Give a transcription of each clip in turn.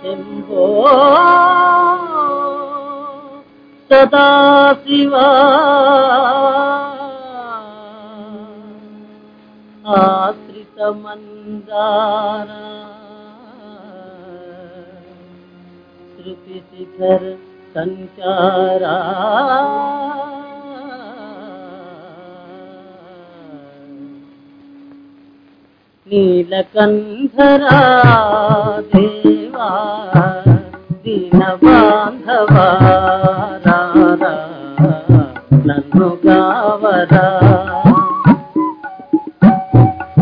शम्भो सदाशिवा आश्रितमन्दार श्रुतिशिखर सञ्चारा నీలకంధరా దేవా దీన నన్ను గావరా.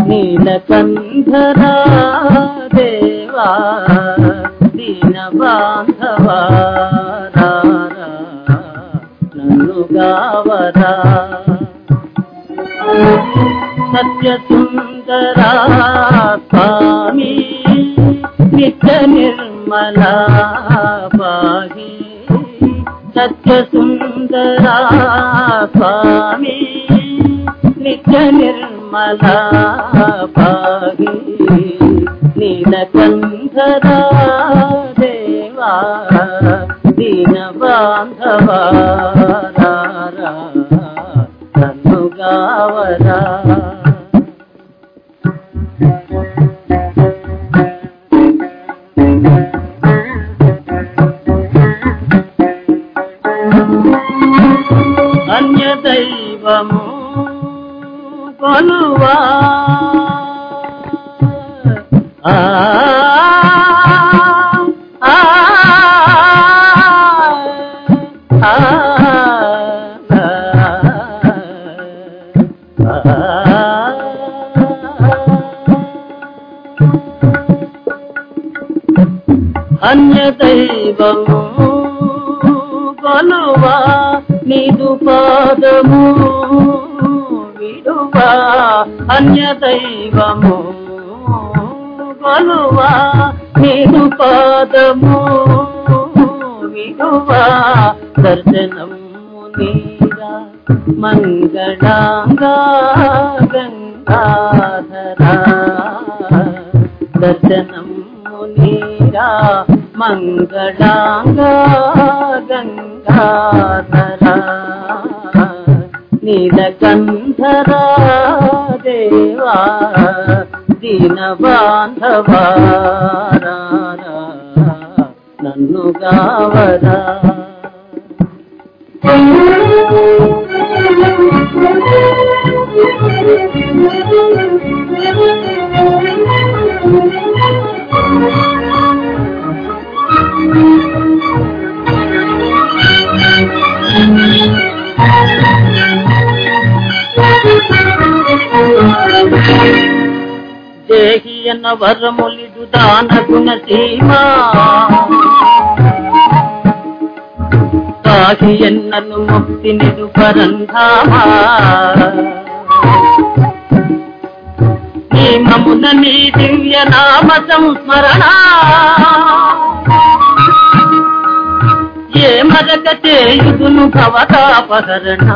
నీలకంధరా దేవా దీన బాంధవా గావరా సత్యసుందరా స్వామి నిత్య నిర్మలా పాహి సత్యసుందరా స్వామి నిత్య నిర్మలా పాహి నీలకంధరా దేవా దీన బాంధవా రారా, నన్ను గావరా దైవము కొలువా. ఆ, అన్య దైవము కొలువా. నీదు పాదము విడువా అన్య దైవము కొలువా. నీదు పాదము విడువా దర్శనము నీరా మంగళాంగా గంగాధరా. దర్శనము నీరా మంగళాంగా గంగాధరా నీలకంధరా దేవా దీన బాంధవా నన్ను గావరా. దేహి అన్న వరములిడు దాన గుణ సీమా. తాహి ఎన్నను ముక్తి నిదు పరంధామా. నీ నీ దివ్య నామ సంస్మరణ. ఏ మరక చేయుదును భవతాపహరణ.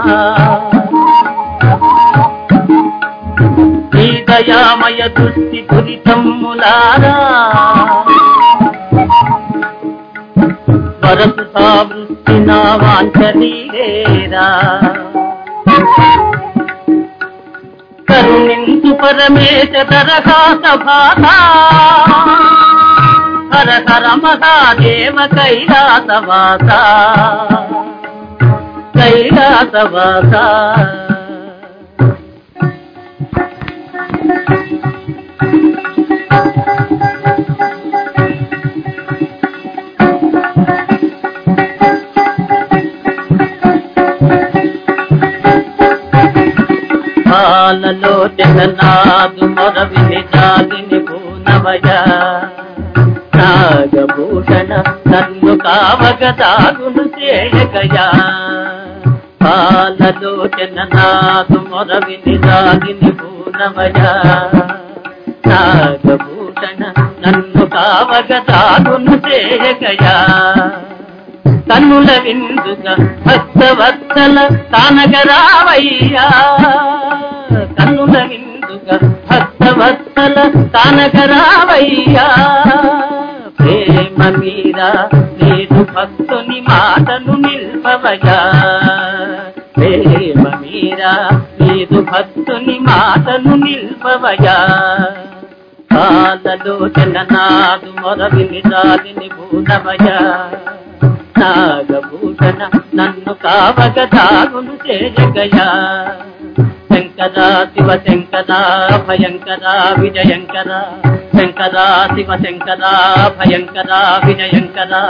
నీ దయామయ దృష్టి దురితమ్ములారా వరసు సావృష్టి నా వాంఛనీరేరా కరుణిందు పరమేశ దరహాస భాష హర హర మహాదేవ కైలాసవాస కైలాసవాస పాలలో జగన్నాథు మొరవిని జాగిని పూనవయ నాగభూషణ నన్ను కావగదాగును చేయగయా. పాలలో జగన్నాథు మొరవిని జాగిని పూనవయ నాగభూషణ నన్ను కావగదాగును చేయగయా. కన్నుల విందుగా భక్తవత్సల కానగరావయ్యా కన్నుల విందుక భక్తవత్సల కనకరావయ్యా. ప్రేమ మీద నేను భక్తుని మాటను నిల్పవయా ప్రేమ మీద నేను భక్తుని మాటను నిల్పవయా కాలలో నాదు మొరవిని దాలిని భూతవయా నాగభూషణ నన్ను కావగ దాగును చేయగయా శంకరా శివ శంకరా భయంకరా విజయంకరా. శంకరా శివ శంకరా భయంకరా విజయంకరా.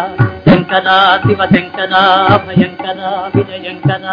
శంకరా శివ శంకరా భయంకరా విజయంకరా.